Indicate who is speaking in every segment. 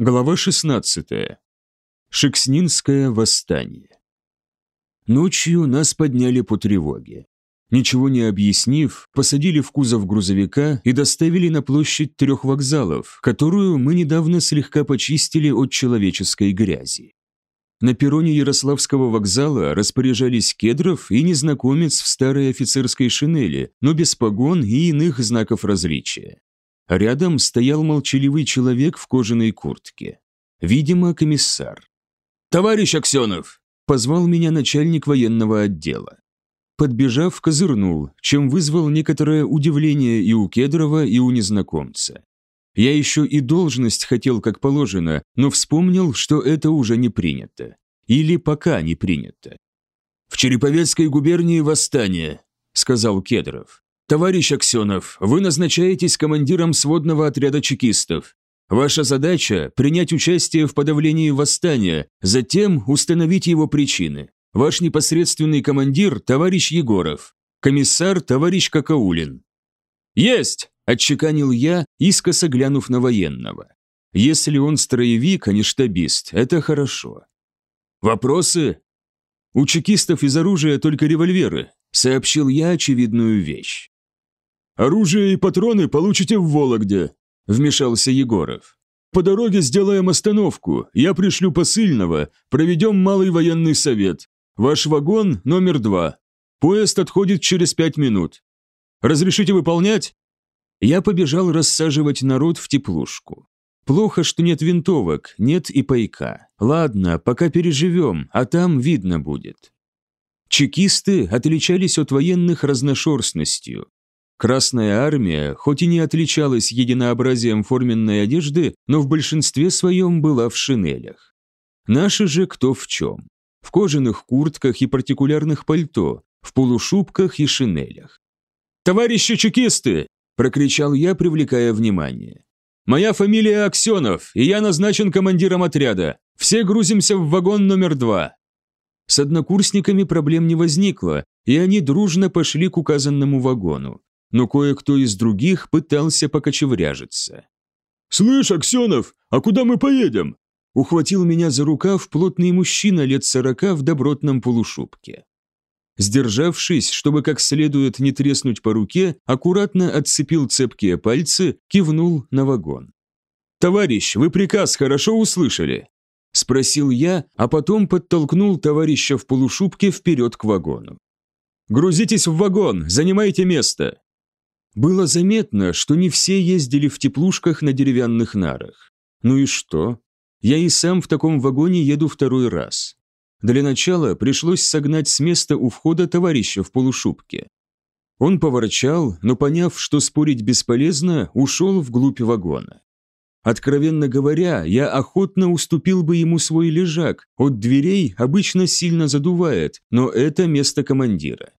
Speaker 1: Глава 16. Шекснинское восстание. Ночью нас подняли по тревоге. Ничего не объяснив, посадили в кузов грузовика и доставили на площадь трех вокзалов, которую мы недавно слегка почистили от человеческой грязи. На перроне Ярославского вокзала распоряжались Кедров и незнакомец в старой офицерской шинели, но без погон и иных знаков различия. Рядом стоял молчаливый человек в кожаной куртке. Видимо, комиссар. «Товарищ Аксенов!» – позвал меня начальник военного отдела. Подбежав, козырнул, чем вызвал некоторое удивление и у Кедрова, и у незнакомца. Я еще и должность хотел как положено, но вспомнил, что это уже не принято. Или пока не принято. «В Череповецкой губернии восстание», – сказал Кедров. «Товарищ Аксенов, вы назначаетесь командиром сводного отряда чекистов. Ваша задача – принять участие в подавлении восстания, затем установить его причины. Ваш непосредственный командир – товарищ Егоров, комиссар – товарищ Какаулин». «Есть!» – отчеканил я, искоса глянув на военного. «Если он строевик, а не штабист, это хорошо». «Вопросы?» «У чекистов из оружия только револьверы», – сообщил я очевидную вещь.
Speaker 2: «Оружие и патроны получите в Вологде», – вмешался Егоров. «По дороге сделаем остановку, я пришлю посыльного, проведем малый военный совет. Ваш вагон номер два. Поезд отходит через пять минут. Разрешите выполнять?»
Speaker 1: Я побежал рассаживать народ в теплушку. Плохо, что нет винтовок, нет и пайка. Ладно, пока переживем, а там видно будет. Чекисты отличались от военных разношерстностью. Красная армия, хоть и не отличалась единообразием форменной одежды, но в большинстве своем была в шинелях. Наши же кто в чем в кожаных куртках и партикулярных пальто, в полушубках и шинелях.
Speaker 2: «Товарищи чекисты!» – прокричал я, привлекая внимание. «Моя фамилия Аксенов, и я назначен командиром отряда. Все грузимся в вагон номер два».
Speaker 1: С однокурсниками проблем не возникло, и они дружно пошли к указанному вагону. Но кое-кто из других пытался покочевряжиться.
Speaker 2: «Слышь, Аксенов, а куда мы поедем?»
Speaker 1: ухватил меня за рукав плотный мужчина лет сорока в добротном полушубке. Сдержавшись, чтобы как следует не треснуть по руке, аккуратно отцепил цепкие пальцы, кивнул на вагон.
Speaker 2: «Товарищ, вы приказ хорошо услышали?» – спросил я, а потом подтолкнул товарища в полушубке вперед к вагону. «Грузитесь в вагон, занимайте место!»
Speaker 1: Было заметно, что не все ездили в теплушках на деревянных нарах. Ну и что? Я и сам в таком вагоне еду второй раз. Для начала пришлось согнать с места у входа товарища в полушубке. Он поворчал, но поняв, что спорить бесполезно, ушел вглубь вагона. Откровенно говоря, я охотно уступил бы ему свой лежак, от дверей обычно сильно задувает, но это место командира.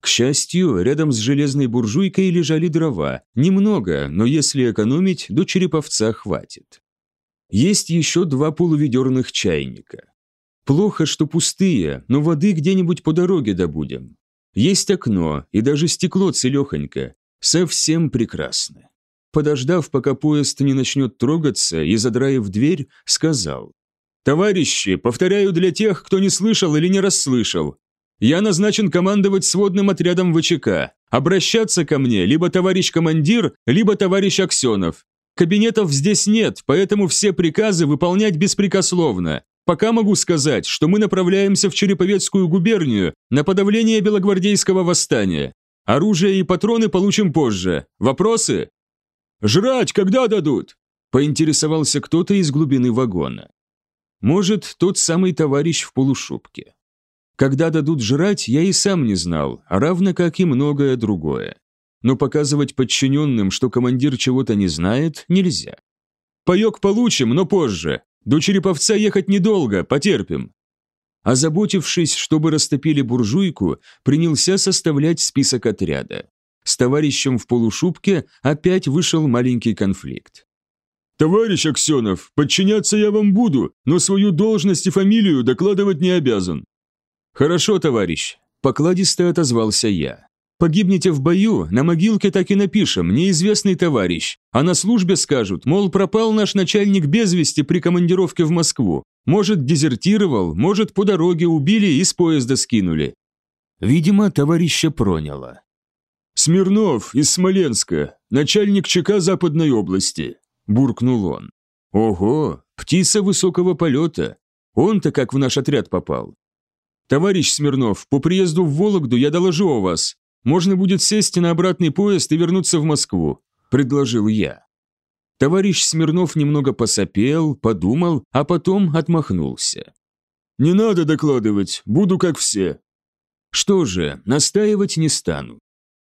Speaker 1: К счастью, рядом с железной буржуйкой лежали дрова, немного, но если экономить, до череповца хватит. Есть еще два полуведерных чайника. Плохо, что пустые, но воды где-нибудь по дороге добудем. Есть окно, и даже стекло целехонько. Совсем прекрасно. Подождав, пока поезд не начнет трогаться и задраив дверь, сказал. «Товарищи, повторяю для тех, кто не слышал или не расслышал. Я назначен командовать сводным отрядом ВЧК. Обращаться ко мне либо товарищ командир, либо товарищ Аксенов. Кабинетов здесь нет, поэтому все приказы выполнять беспрекословно. Пока могу сказать, что мы направляемся в Череповецкую губернию на подавление белогвардейского восстания. Оружие и патроны получим позже. Вопросы?
Speaker 2: Жрать когда дадут?
Speaker 1: Поинтересовался кто-то из глубины вагона. Может, тот самый товарищ в полушубке. Когда дадут жрать, я и сам не знал, равно как и многое другое но показывать подчиненным, что командир чего-то не знает, нельзя.
Speaker 2: «Паек получим, но позже. До Череповца ехать недолго, потерпим».
Speaker 1: Озаботившись, чтобы растопили буржуйку, принялся составлять список отряда. С товарищем в полушубке опять вышел маленький конфликт.
Speaker 2: «Товарищ Аксенов, подчиняться я вам буду, но свою должность и фамилию докладывать не обязан».
Speaker 1: «Хорошо, товарищ», – покладисто отозвался я. Погибнете в бою, на могилке так и напишем «неизвестный товарищ», а на службе скажут, мол, пропал наш начальник без вести при командировке в Москву. Может, дезертировал, может, по дороге убили и с поезда скинули. Видимо, товарища проняло.
Speaker 2: «Смирнов из Смоленска, начальник ЧК Западной области», – буркнул он. «Ого, птица высокого полета. Он-то как в наш отряд попал. Товарищ Смирнов, по приезду в Вологду я доложу о вас. Можно будет сесть на обратный поезд и вернуться в Москву», – предложил я. Товарищ Смирнов немного посопел, подумал, а потом отмахнулся. «Не надо докладывать, буду как все». Что же, настаивать не стану.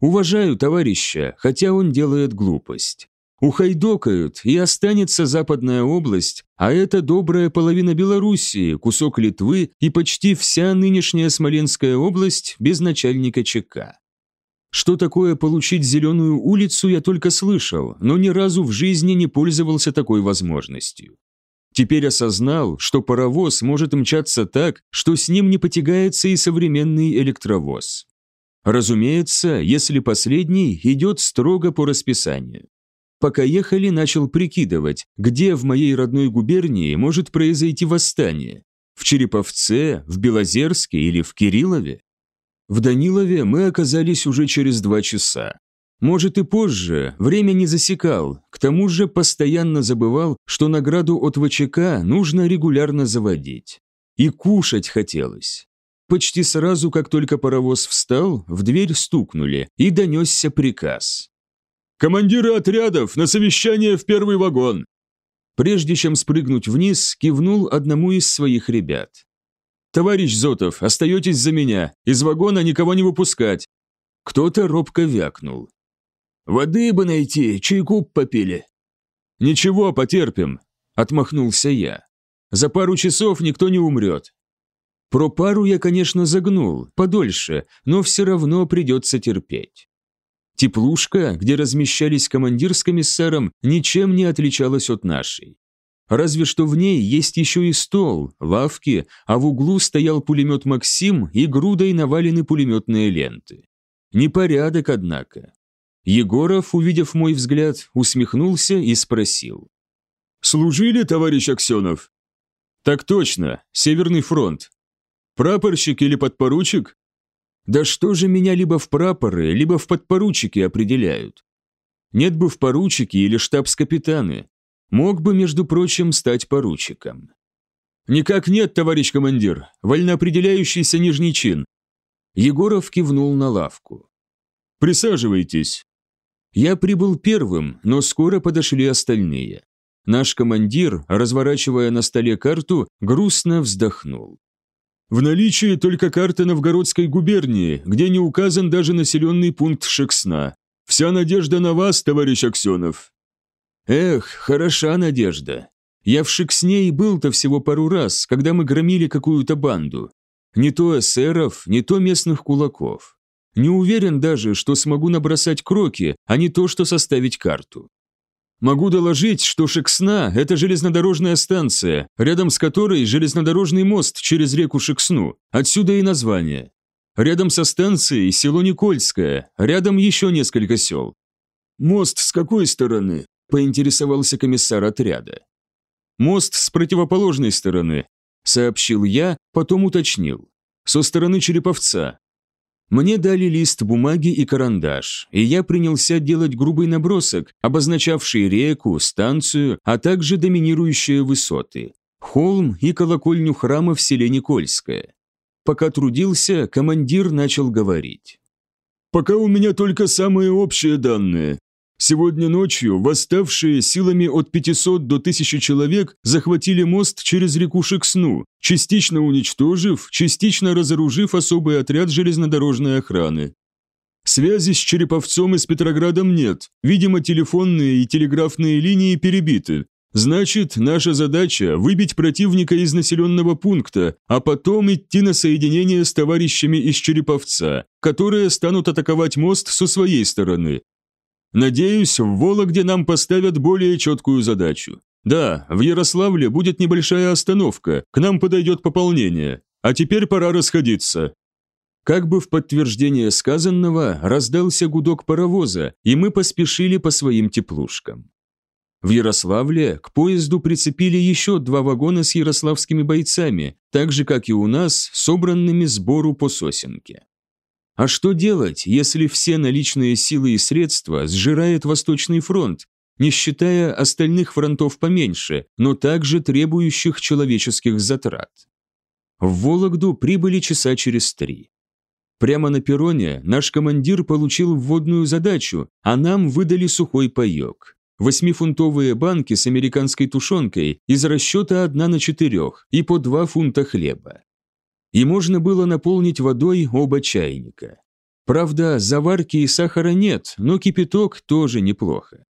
Speaker 2: Уважаю товарища, хотя он делает глупость. Ухайдокают, и останется Западная область, а это добрая половина Белоруссии, кусок Литвы и почти вся нынешняя Смоленская область без начальника ЧК. Что такое получить зеленую улицу, я только слышал, но ни разу в жизни не пользовался такой возможностью. Теперь осознал, что паровоз может мчаться так, что с ним не потягается и современный электровоз. Разумеется, если последний идет строго по расписанию. Пока ехали, начал прикидывать, где в моей родной губернии может произойти восстание. В Череповце, в Белозерске или в Кириллове? В Данилове мы оказались уже через два часа. Может и позже, время не засекал, к тому же постоянно забывал, что награду от ВЧК нужно регулярно заводить. И кушать хотелось. Почти сразу, как только паровоз встал, в дверь стукнули, и донесся приказ. «Командиры отрядов, на совещание в первый вагон!» Прежде чем спрыгнуть вниз, кивнул одному из своих ребят. «Товарищ Зотов, остаетесь за меня, из вагона никого не выпускать!» Кто-то робко вякнул. «Воды бы найти, чайку попили!» «Ничего, потерпим», – отмахнулся я. «За пару часов никто не умрет». Про пару я, конечно, загнул, подольше, но все равно придется терпеть. Теплушка, где размещались командир с комиссаром, ничем не отличалась от нашей. Разве что в ней есть еще и стол, лавки, а в углу стоял пулемет «Максим» и грудой навалены пулеметные ленты. Непорядок, однако. Егоров, увидев мой взгляд, усмехнулся и спросил. «Служили, товарищ Аксенов?»
Speaker 1: «Так точно, Северный фронт».
Speaker 2: «Прапорщик или подпоручик?»
Speaker 1: «Да что же меня либо в прапоры, либо в подпоручики определяют? Нет бы в поручики или штабс-капитаны, Мог бы, между прочим, стать поручиком. «Никак нет, товарищ командир, вольноопределяющийся нижний чин». Егоров кивнул на лавку.
Speaker 2: «Присаживайтесь».
Speaker 1: Я прибыл первым, но скоро подошли остальные. Наш командир, разворачивая на столе карту, грустно вздохнул.
Speaker 2: В наличии только карта Новгородской губернии, где не указан даже населенный пункт Шексна. Вся надежда на вас, товарищ Аксенов.
Speaker 1: Эх, хороша надежда. Я в Шексне и был-то всего пару раз, когда мы громили какую-то банду. Не то эсеров, не то местных кулаков. Не уверен даже, что смогу набросать кроки, а не то, что составить карту. Могу доложить, что Шексна – это железнодорожная станция, рядом с которой железнодорожный мост через реку Шексну, отсюда и название. Рядом со станцией село Никольское, рядом еще несколько сел.
Speaker 2: Мост с какой стороны?
Speaker 1: поинтересовался комиссар отряда. «Мост с противоположной стороны», – сообщил я, потом уточнил. «Со стороны Череповца». Мне дали лист бумаги и карандаш, и я принялся делать грубый набросок, обозначавший реку, станцию, а также доминирующие высоты – холм и колокольню храма в селе Никольское. Пока трудился, командир начал говорить.
Speaker 2: «Пока у меня только самые общие данные. Сегодня ночью восставшие силами от 500 до 1000 человек захватили мост через реку Шексну, частично уничтожив, частично разоружив особый отряд железнодорожной охраны. Связи с Череповцом и с Петроградом нет, видимо, телефонные и телеграфные линии перебиты. Значит, наша задача – выбить противника из населенного пункта, а потом идти на соединение с товарищами из Череповца, которые станут атаковать мост со своей стороны, Надеюсь, в Вологде нам поставят более четкую задачу. Да, в Ярославле будет небольшая остановка, к нам подойдет пополнение. А теперь пора расходиться.
Speaker 1: Как бы в подтверждение сказанного раздался гудок паровоза, и мы поспешили по своим теплушкам. В Ярославле к поезду прицепили еще два вагона с ярославскими бойцами, так же, как и у нас, собранными сбору по сосенке. А что делать, если все наличные силы и средства сжирает Восточный фронт, не считая остальных фронтов поменьше, но также требующих человеческих затрат? В Вологду прибыли часа через три. Прямо на перроне наш командир получил вводную задачу, а нам выдали сухой паек. Восьмифунтовые банки с американской тушенкой из расчета одна на четырех и по два фунта хлеба. И можно было наполнить водой оба чайника. Правда, заварки и сахара нет, но кипяток тоже неплохо.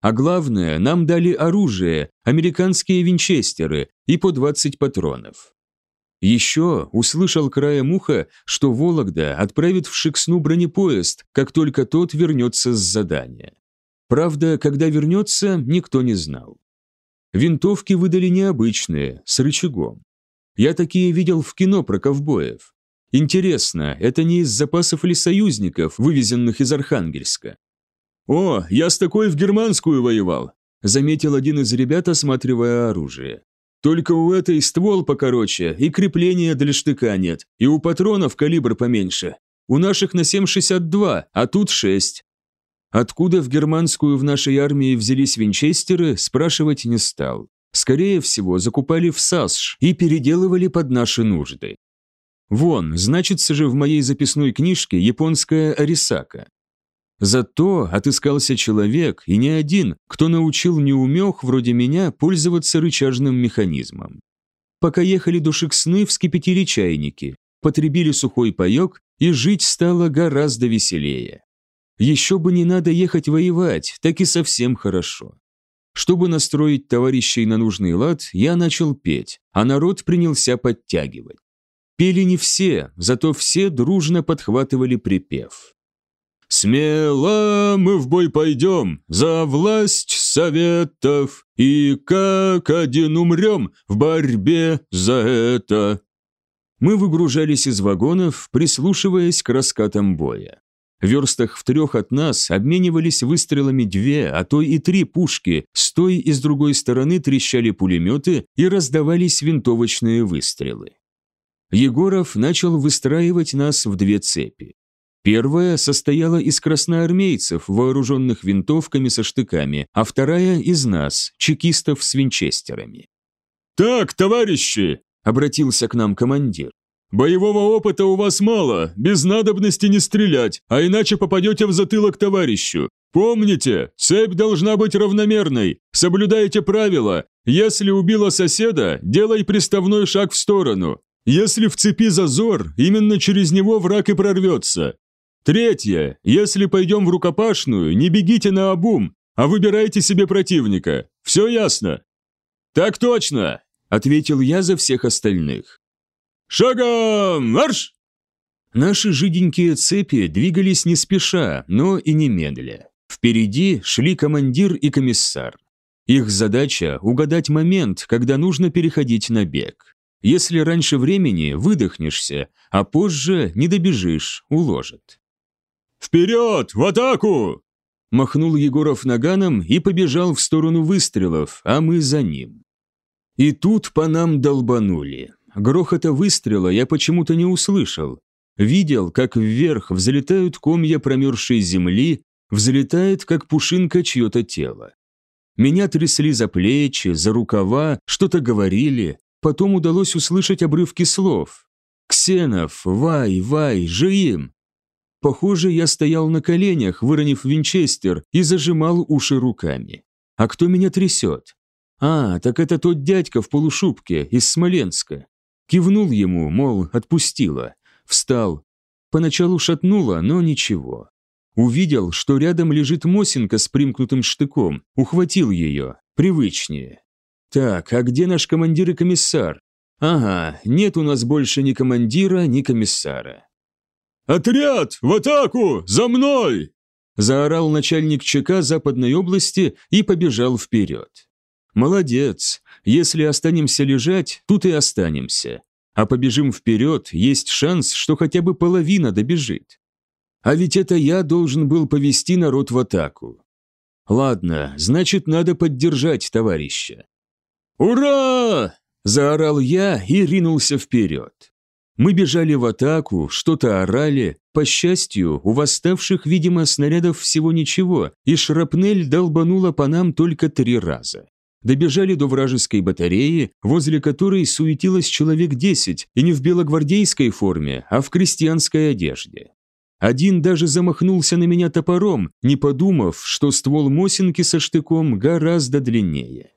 Speaker 1: А главное, нам дали оружие, американские винчестеры и по 20 патронов. Еще услышал краем уха, что Вологда отправит в Шексну бронепоезд, как только тот вернется с задания. Правда, когда вернется, никто не знал. Винтовки выдали необычные, с рычагом. Я такие видел в кино про ковбоев. Интересно, это не из запасов ли союзников, вывезенных из Архангельска? «О, я с такой в германскую воевал», заметил один из ребят, осматривая оружие. Только у этой ствол покороче, и крепления для штыка нет, и у патронов калибр поменьше. У наших на 7,62, а тут 6. Откуда в германскую в нашей армии взялись винчестеры, спрашивать не стал. Скорее всего, закупали в САСШ и переделывали под наши нужды. Вон, значится же в моей записной книжке японская Арисака. Зато отыскался человек, и не один, кто научил неумех вроде меня пользоваться рычажным механизмом. Пока ехали до Шексны, вскипятили чайники, потребили сухой паек, и жить стало гораздо веселее. Еще бы не надо ехать воевать, так и совсем хорошо. Чтобы настроить товарищей на нужный лад, я начал петь, а народ принялся подтягивать. Пели не все, зато все дружно подхватывали припев. Смело мы в бой пойдем за власть советов, И как один умрем в борьбе за это. Мы выгружались из вагонов, прислушиваясь к раскатам боя. В верстах в трех от нас обменивались выстрелами две, а то и три пушки, с той и с другой стороны трещали пулеметы и раздавались винтовочные выстрелы. Егоров начал выстраивать нас в две цепи. Первая состояла из красноармейцев, вооруженных винтовками со штыками, а вторая из нас, чекистов с винчестерами.
Speaker 2: «Так, товарищи!» – обратился к нам командир. «Боевого опыта у вас мало, без надобности не стрелять, а иначе попадете в затылок товарищу. Помните, цепь должна быть равномерной, соблюдайте правила. Если убила соседа, делай приставной шаг в сторону. Если в цепи зазор, именно через него враг и прорвется. Третье. Если пойдем в рукопашную, не бегите на обум, а выбирайте себе противника. Все ясно?» «Так точно!» – ответил я за всех остальных. «Шагом марш!»
Speaker 1: Наши жиденькие цепи двигались не спеша, но и немедля. Впереди шли командир и комиссар. Их задача – угадать момент, когда нужно переходить на бег. Если раньше времени выдохнешься, а позже не добежишь, уложат.
Speaker 2: «Вперед! В атаку!»
Speaker 1: Махнул Егоров наганом и побежал в сторону выстрелов, а мы за ним. И тут по нам долбанули. Грохота выстрела я почему-то не услышал. Видел, как вверх взлетают комья промерзшей земли, взлетает, как пушинка, чье-то тело. Меня трясли за плечи, за рукава, что-то говорили, потом удалось услышать обрывки слов. «Ксенов, Вай, Вай, живим!» Похоже, я стоял на коленях, выронив винчестер, и зажимал уши руками. А кто меня трясет? А, так это тот дядька в полушубке из Смоленска. Кивнул ему, мол, отпустила. Встал. Поначалу шатнуло, но ничего. Увидел, что рядом лежит Мосинка с примкнутым штыком, ухватил ее, привычнее. Так, а где наш командир и комиссар? Ага, нет у нас больше ни командира, ни комиссара.
Speaker 2: «Отряд! В атаку! За мной!»
Speaker 1: Заорал начальник ЧК Западной области и побежал вперед. «Молодец! Если останемся лежать, тут и останемся. А побежим вперед, есть шанс, что хотя бы половина добежит. А ведь это я должен был повести народ в атаку. Ладно, значит, надо поддержать товарища. «Ура!» – заорал я и ринулся вперед. Мы бежали в атаку, что-то орали. По счастью, у восставших, видимо, снарядов всего ничего, и шрапнель долбанула по нам только три раза. Добежали до вражеской батареи, возле которой суетилось человек десять, и не в белогвардейской форме, а в крестьянской одежде. Один даже замахнулся на меня топором, не подумав, что ствол Мосинки со штыком гораздо длиннее.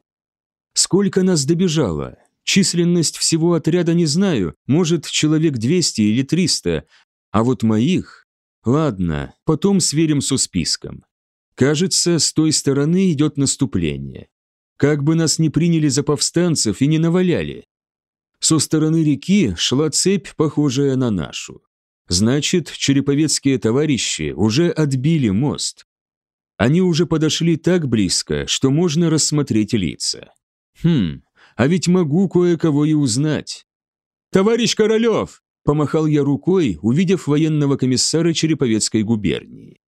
Speaker 1: Сколько нас добежало? Численность всего отряда не знаю, может, человек 200 или 300, а вот моих... Ладно, потом сверим со списком. Кажется, с той стороны идет наступление. Как бы нас не приняли за повстанцев и не наваляли. Со стороны реки шла цепь, похожая на нашу. Значит, череповецкие товарищи уже отбили мост. Они уже подошли так близко, что можно рассмотреть лица. Хм, а ведь могу кое-кого и узнать. «Товарищ Королев!» – помахал я рукой, увидев военного комиссара Череповецкой губернии.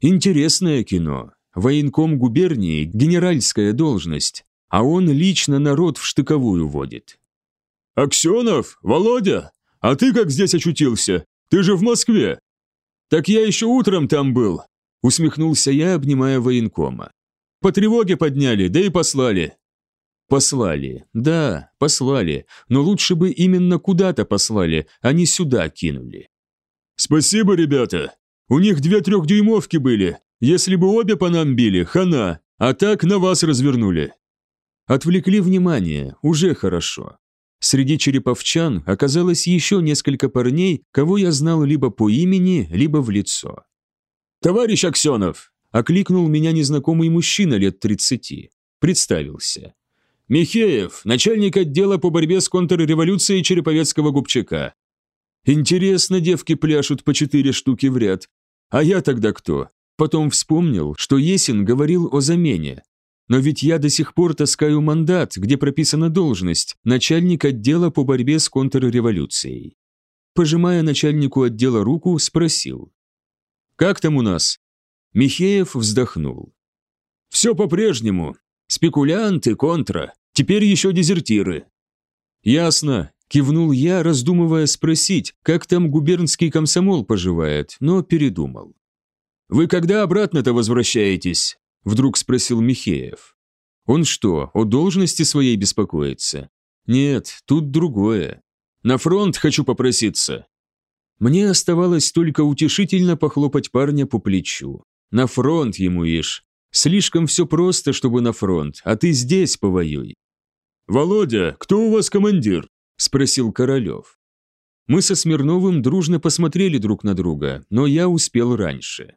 Speaker 1: Интересное кино. Военком губернии – генеральская должность, а он лично народ в штыковую водит.
Speaker 2: «Аксенов? Володя? А ты как здесь очутился? Ты же в Москве!»
Speaker 1: «Так я еще утром там был», – усмехнулся я, обнимая военкома. «По тревоге подняли, да и послали. Послали, да, послали, но лучше бы именно куда-то послали, а не сюда кинули.
Speaker 2: Спасибо, ребята. У них две трехдюймовки были. Если бы обе по нам били, хана, а так на вас развернули.
Speaker 1: Отвлекли внимание, уже хорошо. Среди череповчан оказалось еще несколько парней, кого я знал либо по имени, либо в лицо.
Speaker 2: «Товарищ Аксенов!»
Speaker 1: – окликнул меня незнакомый мужчина лет тридцати. Представился.
Speaker 2: Михеев, начальник отдела по борьбе с контрреволюцией Череповецкого губчака.
Speaker 1: Интересно, девки пляшут по четыре штуки в ряд. А я тогда кто? Потом вспомнил, что Есин говорил о замене. Но ведь я до сих пор таскаю мандат, где прописана должность, начальник отдела по борьбе с контрреволюцией. Пожимая начальнику отдела руку, спросил. «Как там у нас?» Михеев вздохнул.
Speaker 2: «Все по-прежнему. Спекулянты, контра. Теперь еще дезертиры».
Speaker 1: «Ясно», – кивнул я, раздумывая спросить, как там губернский комсомол поживает, но передумал.
Speaker 2: «Вы когда обратно-то возвращаетесь?» – вдруг спросил Михеев.
Speaker 1: «Он что, о должности своей беспокоится?» «Нет, тут другое.
Speaker 2: На фронт хочу попроситься».
Speaker 1: Мне оставалось только утешительно похлопать парня по плечу. На фронт ему ишь. Слишком все просто, чтобы на фронт, а ты здесь повоюй.
Speaker 2: «Володя, кто у вас командир?» – спросил Королев.
Speaker 1: Мы со Смирновым дружно посмотрели друг на друга, но я успел раньше.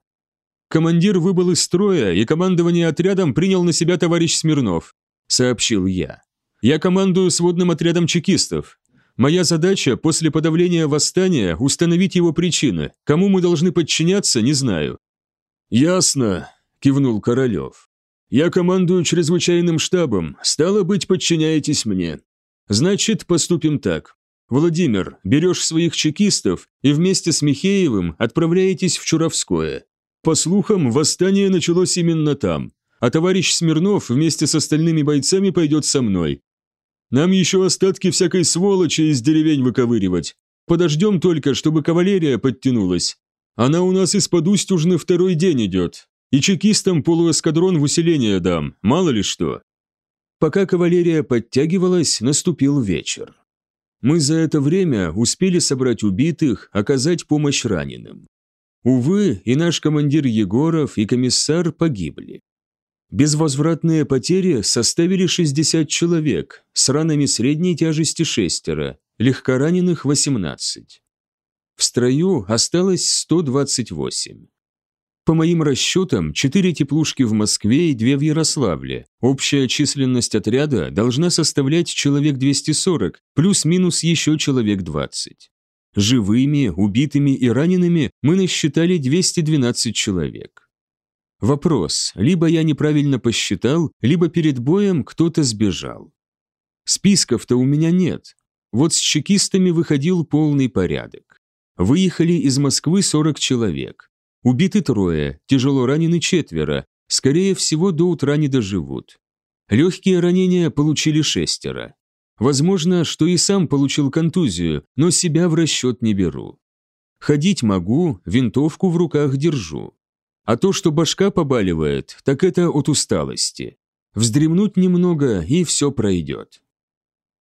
Speaker 2: «Командир выбыл из строя, и командование отрядом принял на себя товарищ Смирнов», – сообщил я. «Я командую сводным отрядом чекистов. Моя задача после подавления восстания установить его причины. Кому мы должны подчиняться, не знаю». «Ясно», – кивнул Королев. Я командую чрезвычайным штабом, стало быть, подчиняетесь мне. Значит, поступим так. Владимир, берешь своих чекистов и вместе с Михеевым отправляетесь в Чуровское. По слухам, восстание началось именно там, а товарищ Смирнов вместе с остальными бойцами пойдет со мной. Нам еще остатки всякой сволочи из деревень выковыривать. Подождем только, чтобы кавалерия подтянулась. Она у нас из-под Устюжны второй день идет, и чекистам полуэскадрон в усиление дам, мало ли что.
Speaker 1: Пока кавалерия подтягивалась, наступил вечер. Мы за это время успели собрать убитых, оказать помощь раненым. Увы, и наш командир Егоров, и комиссар погибли. Безвозвратные потери составили 60 человек, с ранами средней тяжести шестеро, легкораненых 18. В строю осталось 128. По моим расчетам, четыре теплушки в Москве и две в Ярославле. Общая численность отряда должна составлять человек 240, плюс-минус еще человек 20. Живыми, убитыми и ранеными мы насчитали 212 человек. Вопрос, либо я неправильно посчитал, либо перед боем кто-то сбежал. Списков-то у меня нет. Вот с чекистами выходил полный порядок. Выехали из Москвы 40 человек. Убиты трое, тяжело ранены четверо, скорее всего, до утра не доживут. Легкие ранения получили шестеро. Возможно, что и сам получил контузию, но себя в расчет не беру. Ходить могу, винтовку в руках держу. А то, что башка побаливает, так это от усталости. Вздремнуть немного, и все пройдет.